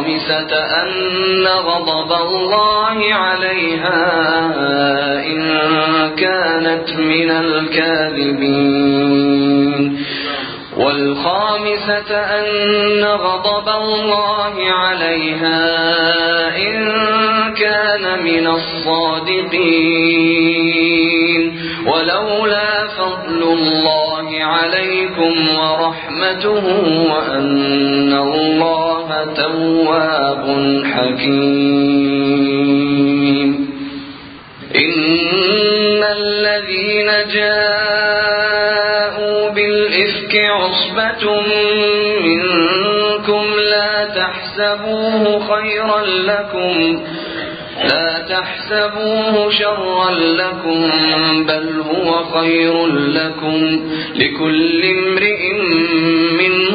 والخامسة أن غضب الله عليها إن كانت من الكاذبين. والخامسة أن غضب الله عليها إن كان من الصادقين. ولولا فضل الله عليكم ورحمته وأن الله تواب حكيم. إن الذين جاءوا بالإفك عصبة منكم لا تحسبوه خيرا لكم لا تحسبوه شرا لكم بل هو خير لكم. لكل امرئ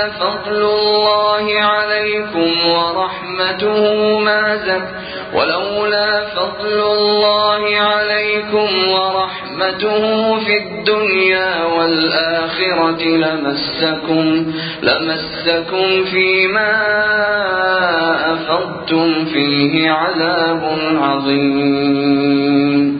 ولولا فضل الله عليكم ورحمته ما زكى ولولا فضل الله عليكم ورحمته في الدنيا والآخرة لمسكم لمسكم فيما أفضتم فيه عذاب عظيم.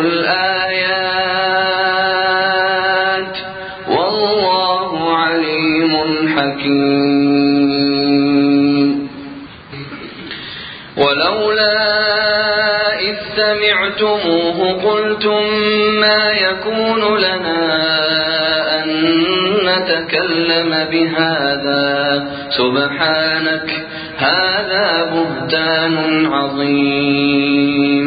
الآيات والله عليم حكيم. ولولا إذ سمعتموه قلتم ما يكون لنا أن نتكلم بهذا. سبحانك هذا بهتان عظيم.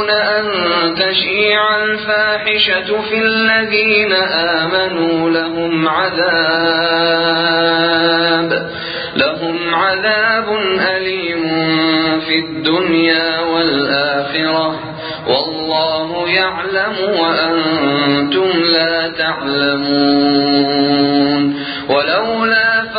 يحبون أن تشيع الفاحشة في الذين آمنوا لهم عذاب لهم عذاب أليم في الدنيا والآخرة. والله يعلم وأنتم لا تعلمون. ولولا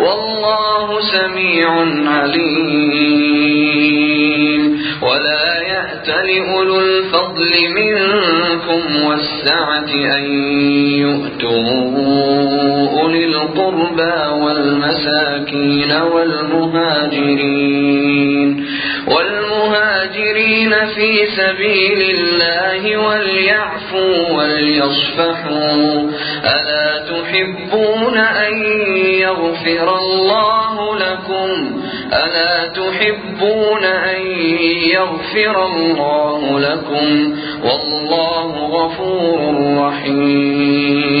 والله سميع عليم. ولا يأتل أولو الفضل منكم والسعة أن يؤتوا أولي القربى والمساكين والمهاجرين. والمهاجرين في سبيل الله وليعفوا وليصفحوا. ألا تحبون أن يغفر الله لكم؟ ألا تحبون أن يغفر الله لكم؟ والله غفور رحيم.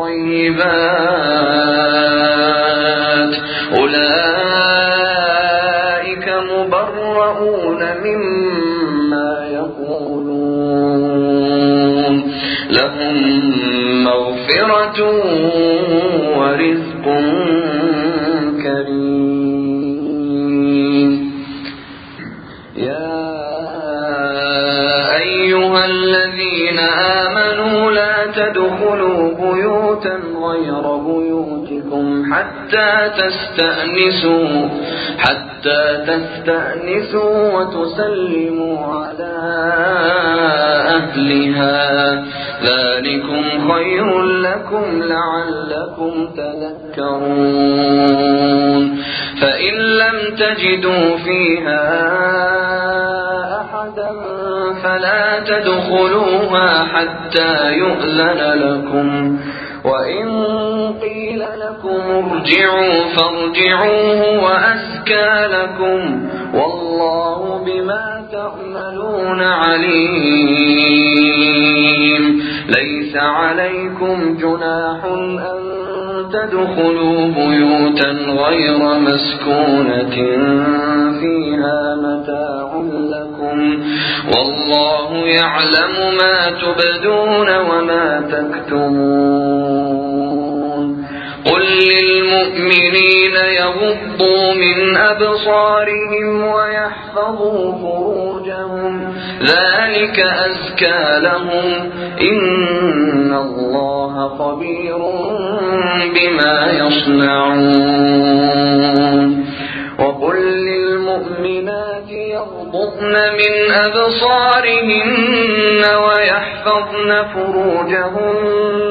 للطيبات أولئك حتى تستأنسوا حتى تستأنسوا وتسلموا على أهلها. ذلكم خير لكم لعلكم تذكرون. فإن لم تجدوا فيها أحدا فلا تدخلوها حتى يؤذن لكم. وإن لكم ارجعوا فارجعوه وأزكى لكم والله بما تعملون عليم. ليس عليكم جناح أن تدخلوا بيوتا غير مسكونة فيها متاع لكم والله يعلم ما تبدون وما تكتمون. قل للمؤمنين يغضوا من أبصارهم ويحفظوا فروجهم ذلك أزكى لهم إن الله خبير بما يصنعون وقل للمؤمنات يغضضن من أبصارهن ويحفظن فروجهن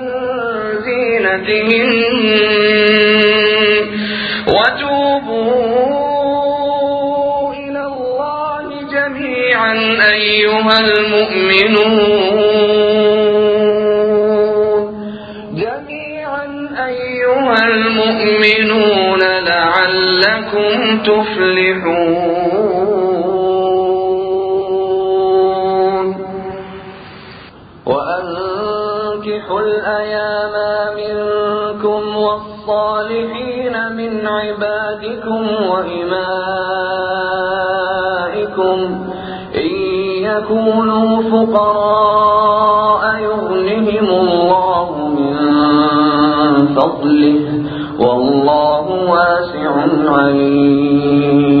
زينتهن وتوبوا إلى الله جميعا أيها المؤمنون. جميعا أيها المؤمنون لعلكم تفلحون. وأنكحوا الأيام الصالحين من عبادكم وإمائكم إن يكونوا فقراء يغنهم الله من فضله والله واسع عليم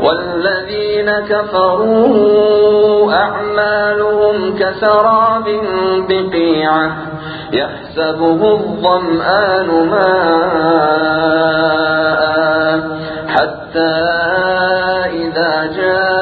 والذين كفروا أعمالهم كسراب بقيعة يحسبه الظمآن ماء حتى إذا جاءه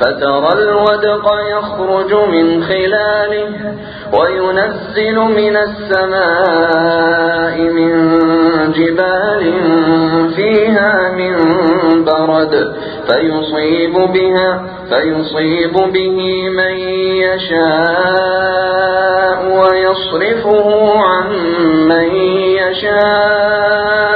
فترى الودق يخرج من خلاله وينزل من السماء من جبال فيها من برد فيصيب بها فيصيب به من يشاء ويصرفه عن من يشاء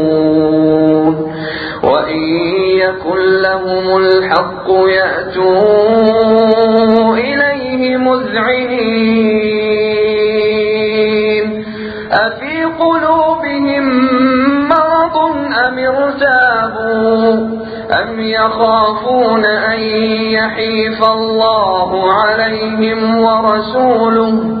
لهم الحق يأتوا إليه مذعنين. أفي قلوبهم مرض أم ارتابوا؟ أم يخافون أن يحيف الله عليهم ورسوله؟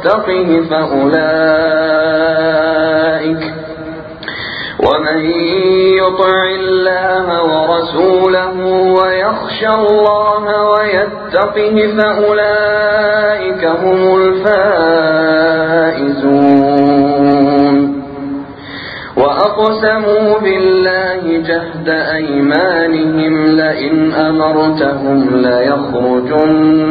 ويتقه فأولئك ومن يطع الله ورسوله ويخشى الله ويتقه فأولئك هم الفائزون وأقسموا بالله جهد أيمانهم لئن أمرتهم ليخرجن